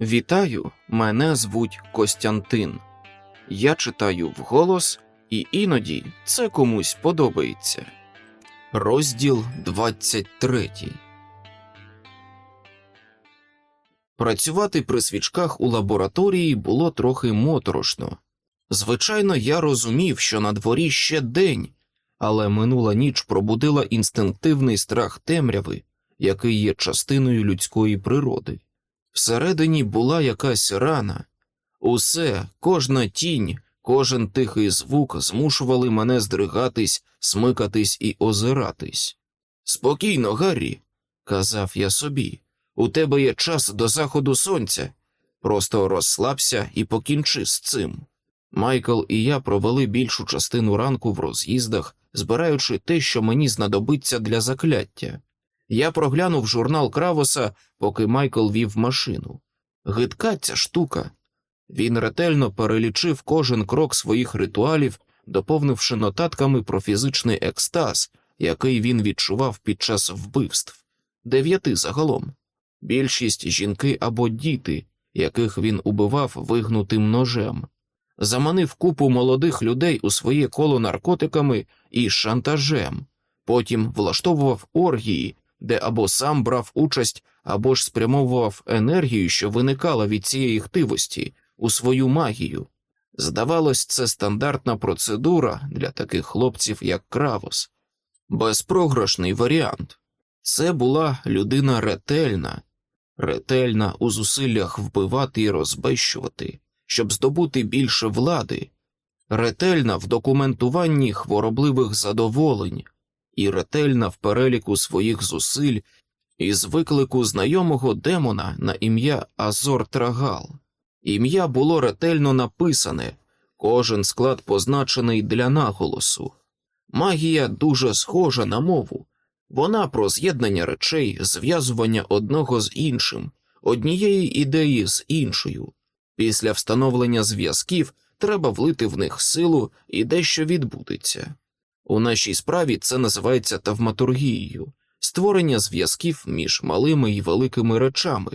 Вітаю, мене звуть Костянтин. Я читаю вголос, і іноді це комусь подобається. Розділ 23 Працювати при свічках у лабораторії було трохи моторошно. Звичайно, я розумів, що на дворі ще день, але минула ніч пробудила інстинктивний страх темряви, який є частиною людської природи. Всередині була якась рана, усе, кожна тінь, кожен тихий звук змушували мене здригатись, смикатись і озиратись. Спокійно, Гаррі, казав я собі, у тебе є час до заходу сонця. Просто розслабся і покінчи з цим. Майкл і я провели більшу частину ранку в роз'їздах, збираючи те, що мені знадобиться для закляття. Я проглянув журнал Кравоса, поки Майкл вів машину. Гидка ця штука. Він ретельно перелічив кожен крок своїх ритуалів, доповнивши нотатками про фізичний екстаз, який він відчував під час вбивств, дев'яти загалом. Більшість жінки або діти, яких він убивав вигнутим ножем, заманив купу молодих людей у своє коло наркотиками і шантажем, потім влаштовував оргії, де або сам брав участь, або ж спрямовував енергію, що виникала від цієї хтивості, у свою магію. Здавалось, це стандартна процедура для таких хлопців, як Кравос, безпрограшний варіант. Це була людина ретельна, ретельна у зусиллях вбивати і розбещувати, щоб здобути більше влади, ретельна в документуванні хворобливих задоволень і ретельна в переліку своїх зусиль із виклику знайомого демона на ім'я Азор Трагал. Ім'я було ретельно написане, кожен склад позначений для наголосу. Магія дуже схожа на мову, вона про з'єднання речей, зв'язування одного з іншим, однієї ідеї з іншою. Після встановлення зв'язків треба влити в них силу і дещо відбудеться. У нашій справі це називається тавматургією, створення зв'язків між малими і великими речами.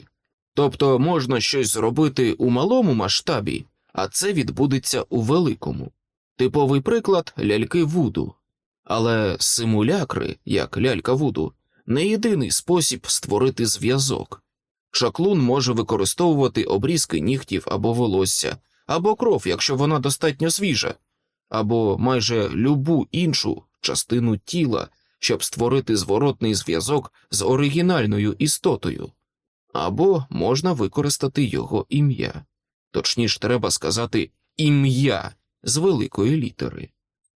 Тобто можна щось зробити у малому масштабі, а це відбудеться у великому. Типовий приклад ляльки Вуду. Але симулякри, як лялька Вуду, не єдиний спосіб створити зв'язок. Шаклун може використовувати обрізки нігтів або волосся, або кров, якщо вона достатньо свіжа, або майже любу іншу частину тіла, щоб створити зворотний зв'язок з оригінальною істотою, або можна використати його ім'я. Точніше, треба сказати ім'я з великої літери.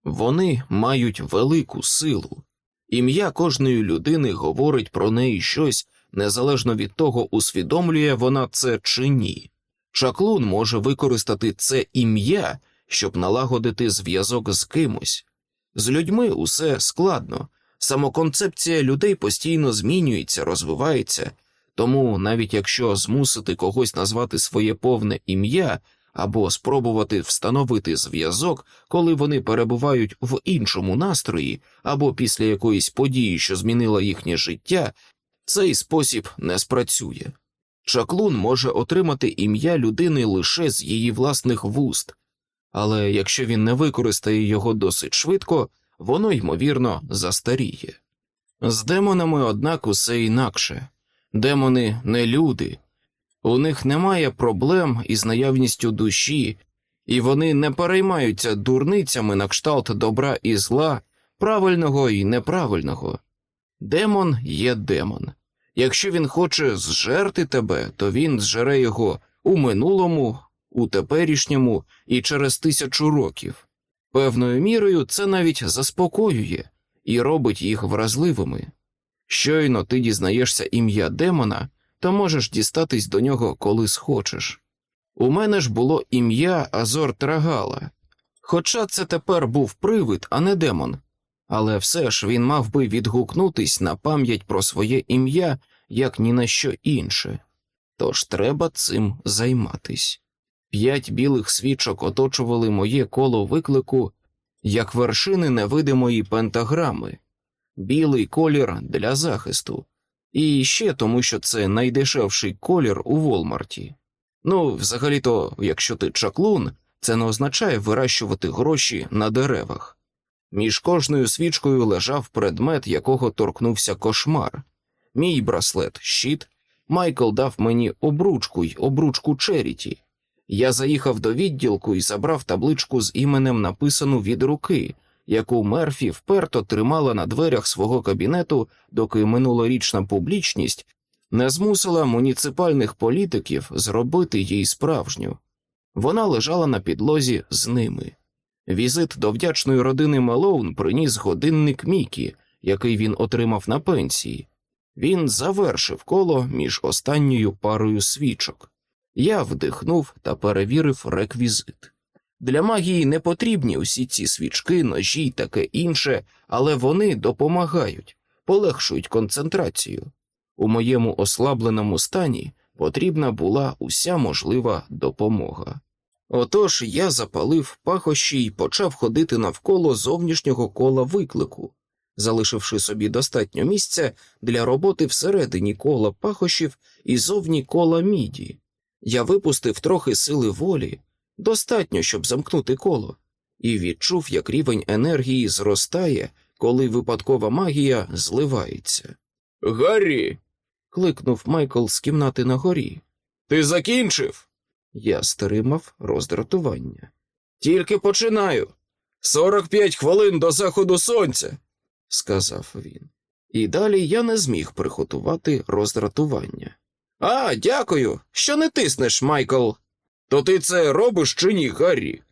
Вони мають велику силу. Ім'я кожної людини говорить про неї щось незалежно від того, усвідомлює вона це чи ні. Чаклун може використати це ім'я, щоб налагодити зв'язок з кимось. З людьми усе складно, самоконцепція людей постійно змінюється, розвивається, тому навіть якщо змусити когось назвати своє повне ім'я або спробувати встановити зв'язок, коли вони перебувають в іншому настрої, або після якоїсь події, що змінила їхнє життя, цей спосіб не спрацює. Чаклун може отримати ім'я людини лише з її власних вуст, але якщо він не використає його досить швидко, воно, ймовірно, застаріє. З демонами, однак, усе інакше демони не люди, у них немає проблем із наявністю душі, і вони не переймаються дурницями на кшталт добра і зла, правильного і неправильного. Демон є демон. Якщо він хоче зжерти тебе, то він зжере його у минулому, у теперішньому і через тисячу років. Певною мірою це навіть заспокоює і робить їх вразливими. Щойно ти дізнаєшся ім'я демона, то можеш дістатись до нього, коли схочеш. У мене ж було ім'я Азор Трагала, хоча це тепер був привид, а не демон, але все ж він мав би відгукнутись на пам'ять про своє ім'я як ні на що інше. Тож треба цим займатись. П'ять білих свічок оточували моє коло виклику як вершини невидимої пентаграми, білий колір для захисту, і ще тому, що це найдешевший колір у Волмарті. Ну, взагалі-то, якщо ти чаклун, це не означає вирощувати гроші на деревах. Між кожною свічкою лежав предмет, якого торкнувся кошмар. Мій браслет щит. Майкл дав мені обручку й обручку Черіті. Я заїхав до відділку і забрав табличку з іменем, написану від руки, яку Мерфі вперто тримала на дверях свого кабінету, доки минулорічна публічність не змусила муніципальних політиків зробити їй справжню. Вона лежала на підлозі з ними. Візит до вдячної родини Мелоун приніс годинник Мікі, який він отримав на пенсії. Він завершив коло між останньою парою свічок. Я вдихнув та перевірив реквізит. Для магії не потрібні усі ці свічки, ножі й таке інше, але вони допомагають, полегшують концентрацію. У моєму ослабленому стані потрібна була уся можлива допомога. Отож я запалив пахощі і почав ходити навколо зовнішнього кола виклику, залишивши собі достатньо місця для роботи всередині кола пахощів і зовні кола міді. Я випустив трохи сили волі, достатньо, щоб замкнути коло, і відчув, як рівень енергії зростає, коли випадкова магія зливається. Гаррі. кликнув Майкл з кімнати на горі. Ти закінчив? Я стримав роздратування. Тільки починаю. Сорок п'ять хвилин до заходу сонця, сказав він. І далі я не зміг приготувати роздратування. А, дякую, що не тиснеш, Майкл. То ти це робиш чи ні, Гаррі?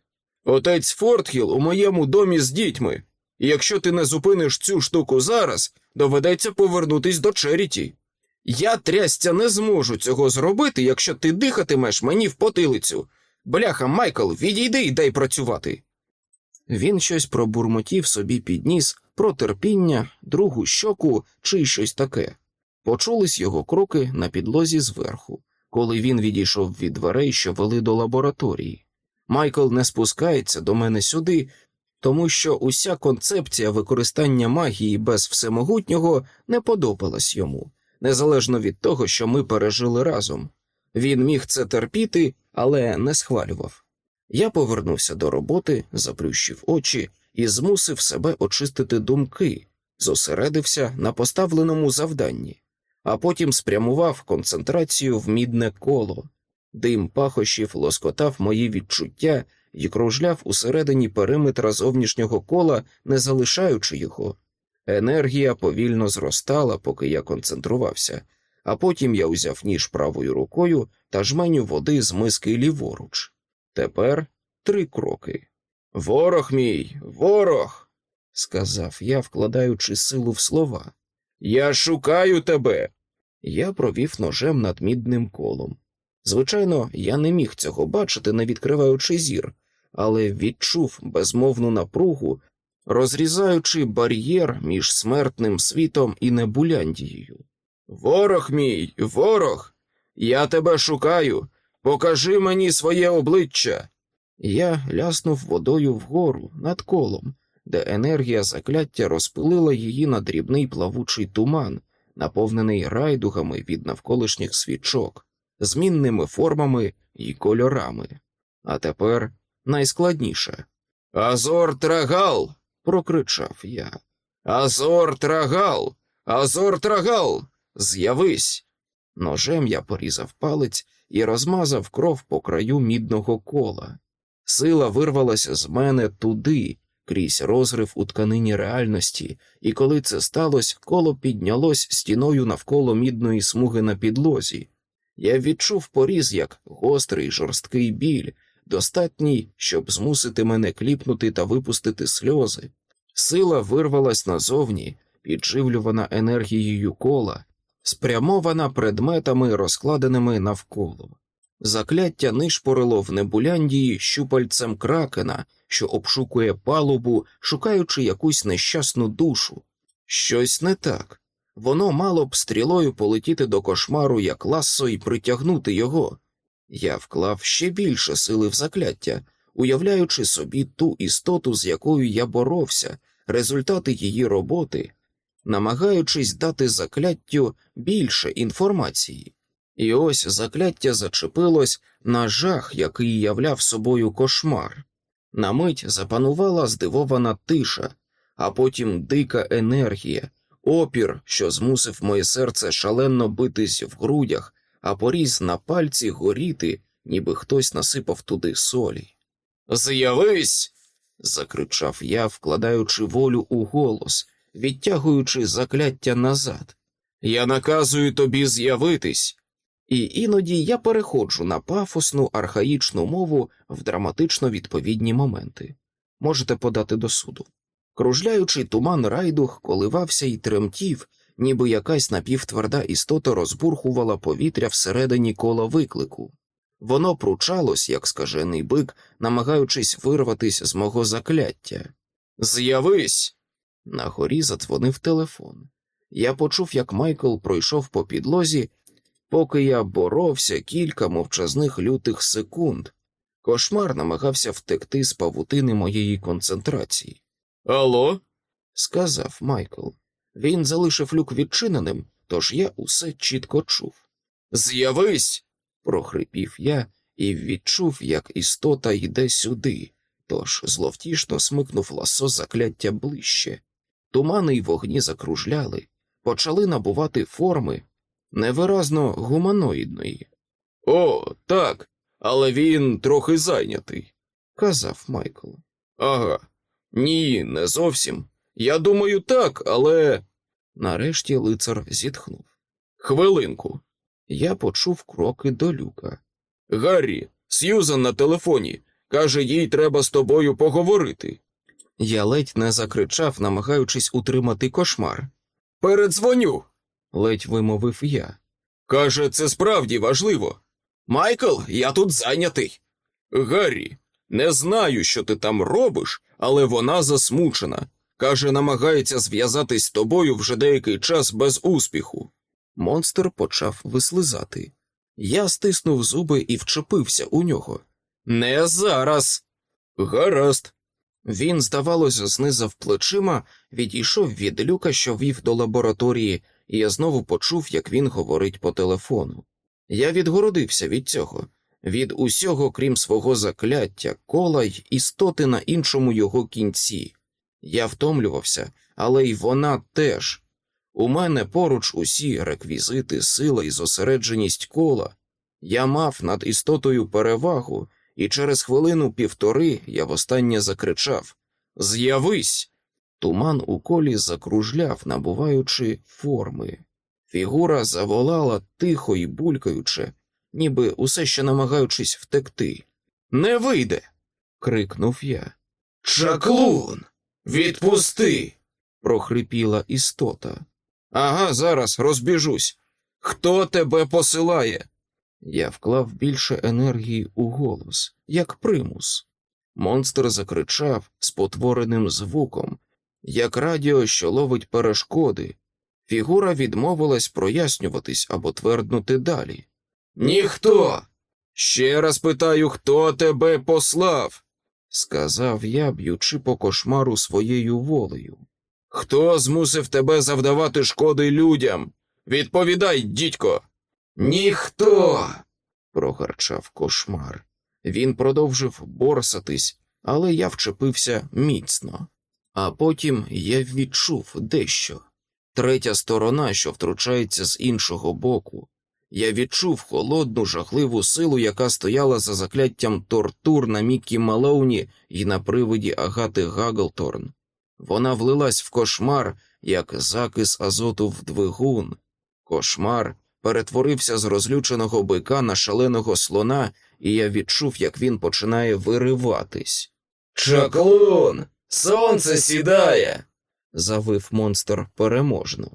Отець Фортхіл у моєму домі з дітьми, і якщо ти не зупиниш цю штуку зараз, доведеться повернутись до Черіті. Я трястя не зможу цього зробити, якщо ти дихатимеш мені в потилицю. Бляха, Майкл, відійди і дай працювати. Він щось пробурмотів собі підніс про терпіння, другу щоку чи щось таке. Почулись його кроки на підлозі зверху, коли він відійшов від дверей, що вели до лабораторії. Майкл не спускається до мене сюди, тому що уся концепція використання магії без всемогутнього не подобалась йому, незалежно від того, що ми пережили разом. Він міг це терпіти, але не схвалював. Я повернувся до роботи, заплющив очі і змусив себе очистити думки, зосередився на поставленому завданні, а потім спрямував концентрацію в мідне коло. Дим пахощів лоскотав мої відчуття і кружляв усередині периметра зовнішнього кола, не залишаючи його. Енергія повільно зростала, поки я концентрувався, а потім я узяв ніж правою рукою та жменю води з миски ліворуч. Тепер три кроки. Ворог мій, ворог, сказав я, вкладаючи силу в слова. Я шукаю тебе. Я провів ножем над мідним колом. Звичайно, я не міг цього бачити, не відкриваючи зір, але відчув безмовну напругу, розрізаючи бар'єр між смертним світом і небуляндією. Ворог мій, ворог, я тебе шукаю. Покажи мені своє обличчя. Я ляснув водою вгору над колом, де енергія закляття розпилила її на дрібний плавучий туман, наповнений райдугами від навколишніх свічок, змінними формами і кольорами. А тепер найскладніше. Азор трагал. прокричав я. Азор трагал, Азор трагал, з'явись. Ножем я порізав палець і розмазав кров по краю мідного кола. Сила вирвалася з мене туди, крізь розрив у тканині реальності, і коли це сталося, коло піднялось стіною навколо мідної смуги на підлозі. Я відчув поріз як гострий жорсткий біль, достатній, щоб змусити мене кліпнути та випустити сльози. Сила вирвалась назовні, підживлювана енергією кола, спрямована предметами, розкладеними навколо. Закляття нишпорило в небуляндії щупальцем кракена, що обшукує палубу, шукаючи якусь нещасну душу. Щось не так. Воно мало б стрілою полетіти до кошмару як лассо і притягнути його. Я вклав ще більше сили в закляття, уявляючи собі ту істоту, з якою я боровся, результати її роботи, намагаючись дати закляттю більше інформації. І ось закляття зачепилось на жах, який являв собою кошмар. На мить запанувала здивована тиша, а потім дика енергія, опір, що змусив моє серце шалено битись в грудях, а поріз на пальці горіти, ніби хтось насипав туди солі. З'явись. закричав я, вкладаючи волю у голос, відтягуючи закляття назад. Я наказую тобі з'явитись. І іноді я переходжу на пафосну архаїчну мову в драматично відповідні моменти. Можете подати до суду. Кружляючий туман райдух коливався і тремтів, ніби якась напівтверда істота розбурхувала повітря всередині кола виклику. Воно пручалось, як скажений бик, намагаючись вирватися з мого закляття. З'явись. На горі задзвонив телефон. Я почув, як Майкл пройшов по підлозі, поки я боровся кілька мовчазних лютих секунд. Кошмар намагався втекти з павутини моєї концентрації. Алло? сказав Майкл. Він залишив люк відчиненим, тож я усе чітко чув. З'явись. прохрипів я і відчув, як істота йде сюди, тож зловтішно смикнув ласо закляття ближче. Тумани й вогні закружляли, почали набувати форми невиразно гуманоїдної. О, так, але він трохи зайнятий, казав Майкл. Ага, ні, не зовсім. Я думаю, так, але. Нарешті лицар зітхнув. Хвилинку. Я почув кроки до люка. Гаррі, Сьюзан на телефоні. Каже, їй треба з тобою поговорити. Я ледь не закричав, намагаючись утримати кошмар. Передзвоню, ледь вимовив я. Каже, це справді важливо. Майкл, я тут зайнятий. Гаррі, не знаю, що ти там робиш, але вона засмучена. Каже, намагається зв'язатись з тобою вже деякий час без успіху. Монстр почав вислизати. Я стиснув зуби і вчепився у нього. Не зараз. Гаразд. Він, здавалося, знизав плечима, відійшов від люка, що вів до лабораторії, і я знову почув, як він говорить по телефону. Я відгородився від цього, від усього, крім свого закляття, кола й істоти на іншому його кінці. Я втомлювався, але й вона теж. У мене поруч усі реквізити, сила і зосередженість кола. Я мав над істотою перевагу, і через хвилину півтори я востаннє закричав З'явись! Туман у колі закружляв, набуваючи форми. Фігура заволала тихо і булькаючи, ніби усе ще намагаючись втекти. Не вийде. крикнув я. Чаклун, відпусти. прохрипіла істота. Ага, зараз розбіжусь. Хто тебе посилає? Я вклав більше енергії у голос, як примус. Монстр закричав спотвореним звуком, як радіо, що ловить перешкоди. Фігура відмовилась прояснюватись або тверднути далі. Ніхто. Ще раз питаю, хто тебе послав, сказав я, б'ючи по кошмару своєю волею. Хто змусив тебе завдавати шкоди людям? Відповідай, дідько. Ніхто. прогарчав кошмар. Він продовжив борсатись, але я вчепився міцно. А потім я відчув дещо третя сторона, що втручається з іншого боку. Я відчув холодну, жахливу силу, яка стояла за закляттям тортур на Міккі Малоуні і на приводі Агати Гаглторн. Вона влилась в кошмар, як закис азоту в двигун. Кошмар перетворився з розлюченого бика на шаленого слона, і я відчув, як він починає вириватись. Чаклун! Сонце сідає, завив монстр переможно.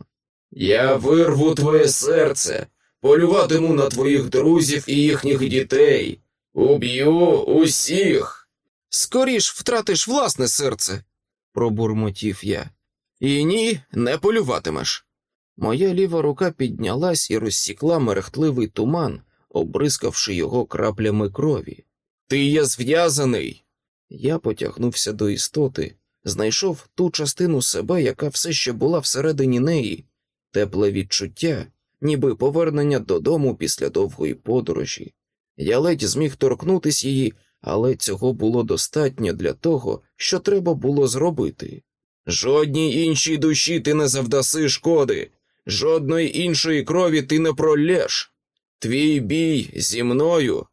Я вирву твоє серце, полюватиму на твоїх друзів і їхніх дітей. Уб'ю усіх. Скоріш втратиш власне серце, пробурмотів я. І ні, не полюватимеш. Моя ліва рука піднялась і розсікла мерехтливий туман, обрискавши його краплями крові. Ти є зв'язаний. Я потягнувся до істоти, знайшов ту частину себе, яка все ще була всередині неї, тепле відчуття, ніби повернення додому після довгої подорожі. Я ледь зміг торкнутись її, але цього було достатньо для того, що треба було зробити. Жодній іншій душі ти не завдаси шкоди, жодної іншої крові ти не пролєш. Твій бій зі мною.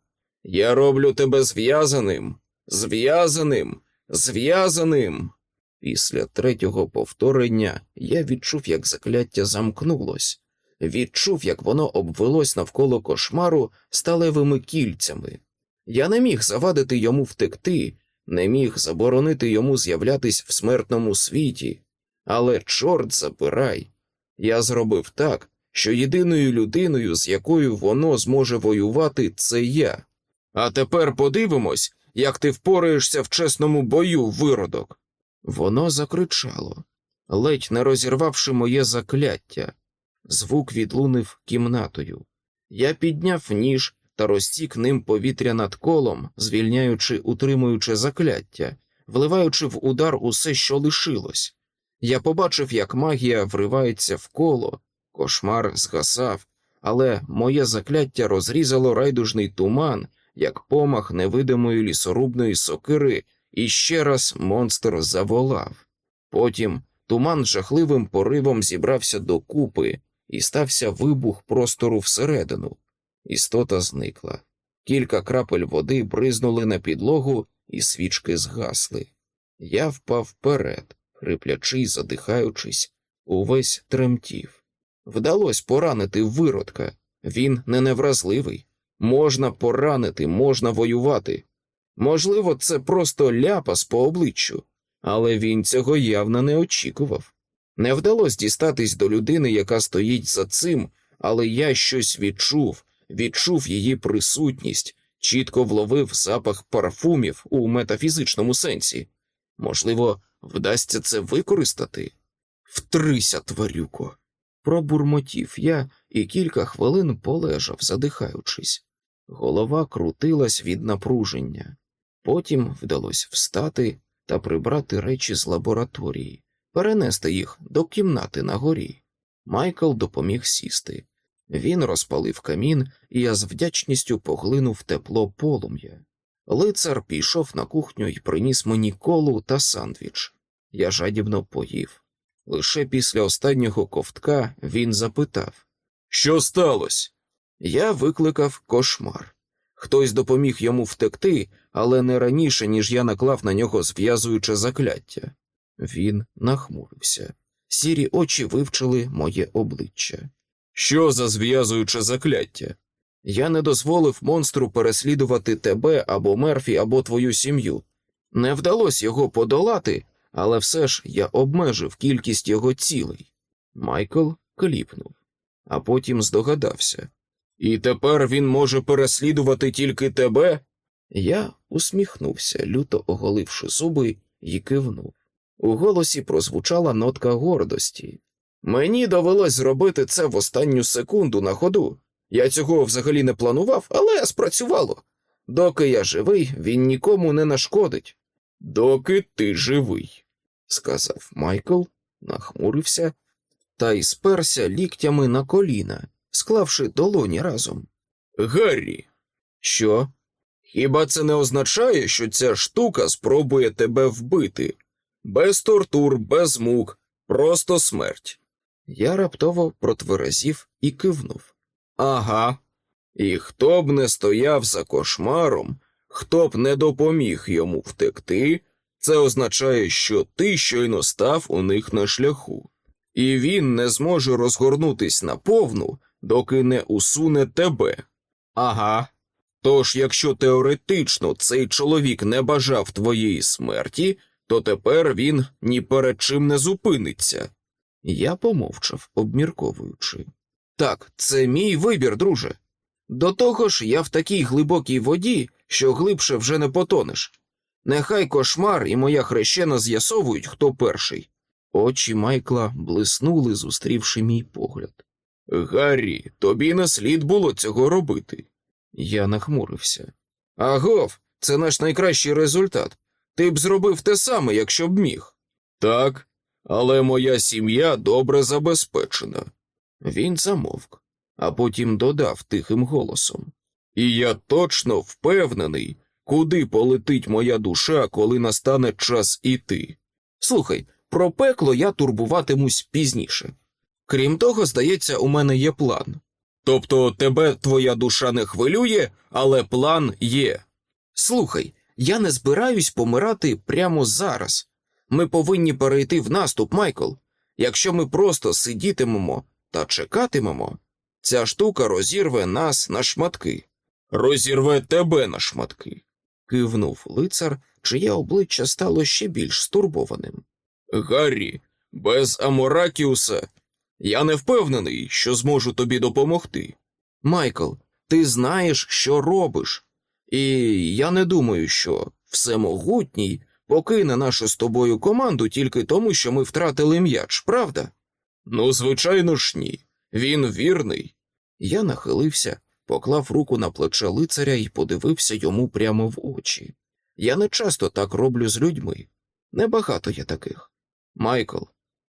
Я роблю тебе зв'язаним, зв'язаним, зв'язаним. Після третього повторення я відчув, як закляття замкнулось, відчув, як воно обвелось навколо кошмару сталевими кільцями. Я не міг завадити йому втекти, не міг заборонити йому з'являтись в смертному світі, але, чорт забирай, я зробив так, що єдиною людиною, з якою воно зможе воювати, це я. А тепер подивимось, як ти впораєшся в чесному бою, виродок. Воно закричало, ледь не розірвавши моє закляття. Звук відлунив кімнатою. Я підняв ніж та розтік ним повітря над колом, звільняючи, утримуючи закляття, вливаючи в удар усе, що лишилось. Я побачив, як магія вривається в коло, кошмар згасав, але моє закляття розрізало райдужний туман, як помах невидимої лісорубної сокири, і ще раз монстр заволав. Потім туман жахливим поривом зібрався докупи, і стався вибух простору всередину. Істота зникла. Кілька крапель води бризнули на підлогу, і свічки згасли. Я впав вперед, хриплячи й задихаючись, увесь тремтів. Вдалось поранити виродка. Він не невразливий. Можна поранити, можна воювати. Можливо, це просто ляпас по обличчю, але він цього явно не очікував. Не вдалося дістатись до людини, яка стоїть за цим, але я щось відчув, відчув її присутність, чітко вловив запах парфумів у метафізичному сенсі. Можливо, вдасться це використати? Втрися, тварюко. Пробурмотів я і кілька хвилин полежав, задихаючись. Голова крутилась від напруження. Потім вдалося встати та прибрати речі з лабораторії, перенести їх до кімнати на горі. Майкл допоміг сісти. Він розпалив камін, і я з вдячністю поглинув тепло полум'я. Лицар пішов на кухню і приніс мені колу та сандвіч. Я жадібно поїв. Лише після останнього ковтка він запитав Що сталося? Я викликав кошмар. Хтось допоміг йому втекти, але не раніше, ніж я наклав на нього зв'язуюче закляття. Він нахмурився. Сірі очі вивчили моє обличчя. Що за зв'язуюче закляття? Я не дозволив монстру переслідувати тебе або Мерфі, або твою сім'ю. Не вдалося його подолати, але все ж я обмежив кількість його цілей. Майкл кліпнув, а потім здогадався. І тепер він може переслідувати тільки тебе? Я усміхнувся, люто оголивши зуби, і кивнув. У голосі прозвучала нотка гордості. Мені довелось зробити це в останню секунду на ходу. Я цього взагалі не планував, але спрацювало. Доки я живий, він нікому не нашкодить. Доки ти живий, сказав Майкл, нахмурився та й сперся ліктями на коліна, склавши долоні разом. Гаррі, що? Хіба це не означає, що ця штука спробує тебе вбити? Без тортур, без мук, просто смерть. Я раптово протверезів і кивнув. Ага. І хто б не стояв за кошмаром, хто б не допоміг йому втекти, це означає, що ти щойно став у них на шляху, і він не зможе розгорнутись наповну, доки не усуне тебе. Ага. Тож, якщо теоретично цей чоловік не бажав твоєї смерті, то тепер він ні перед чим не зупиниться. Я помовчав, обмірковуючи. Так, це мій вибір, друже. До того ж, я в такій глибокій воді, що глибше вже не потонеш. Нехай кошмар і моя хрещена з'ясовують, хто перший. Очі Майкла блиснули, зустрівши мій погляд. Гаррі, тобі не слід було цього робити. Я нахмурився. Агов, це наш найкращий результат. Ти б зробив те саме, якщо б міг. Так, але моя сім'я добре забезпечена. Він замовк. а потім додав тихим голосом. І я точно впевнений, куди полетить моя душа, коли настане час іти. Слухай, про пекло я турбуватимусь пізніше. Крім того, здається, у мене є план. Тобто тебе твоя душа не хвилює, але план є. Слухай, я не збираюсь помирати прямо зараз. Ми повинні перейти в наступ, Майкл. Якщо ми просто сидітимемо та чекатимемо, ця штука розірве нас на шматки. Розірве тебе на шматки. Кивнув лицар, чиє обличчя стало ще більш стурбованим. Гаррі, без Аморакіуса я не впевнений, що зможу тобі допомогти. Майкл, ти знаєш, що робиш, і я не думаю, що всемогутній покине нашу з тобою команду тільки тому, що ми втратили м'яч, правда? Ну, звичайно ж, ні. Він вірний. Я нахилився, поклав руку на плече лицаря і подивився йому прямо в очі. Я не часто так роблю з людьми. Небагато є таких. Майкл,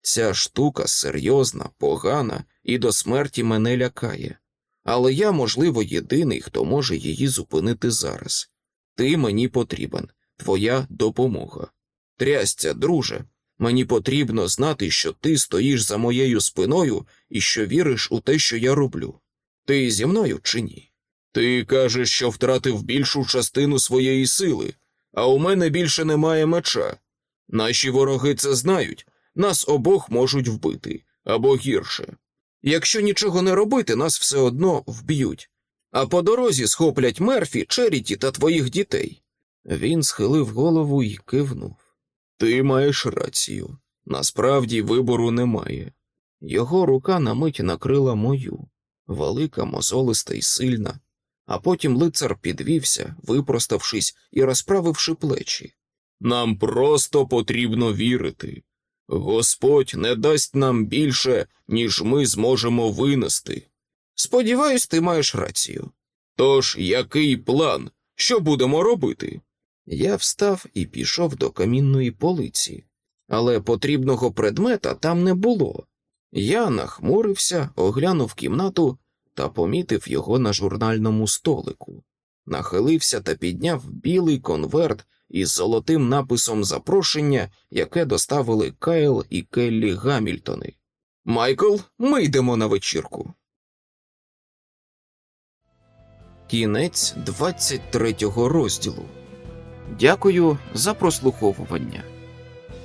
ця штука серйозна, погана і до смерті мене лякає. Але я, можливо, єдиний, хто може її зупинити зараз. Ти мені потрібен, твоя допомога. Трясця, друже, мені потрібно знати, що ти стоїш за моєю спиною і що віриш у те, що я роблю. Ти зі мною чи ні? Ти кажеш, що втратив більшу частину своєї сили, а у мене більше немає меча. Наші вороги це знають, нас обох можуть вбити або гірше. Якщо нічого не робити, нас все одно вб'ють, а по дорозі схоплять мерфі, Черіті та твоїх дітей. Він схилив голову і кивнув. Ти маєш рацію. Насправді вибору немає. Його рука на мить накрила мою, велика, мозолиста і сильна, а потім лицар підвівся, випроставшись і розправивши плечі. Нам просто потрібно вірити. Господь не дасть нам більше, ніж ми зможемо винести. Сподіваюсь, ти маєш рацію. Тож який план? Що будемо робити? Я встав і пішов до камінної полиці, але потрібного предмета там не було. Я нахмурився, оглянув кімнату та помітив його на журнальному столику. Нахилився та підняв білий конверт із золотим написом запрошення, яке доставили Кайл і Келлі Гамільтони. Майкл, ми йдемо на вечірку. Кінець 23 розділу. Дякую за прослуховування.